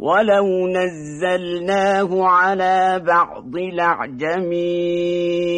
ولو نزلناه على بعض الأعجمين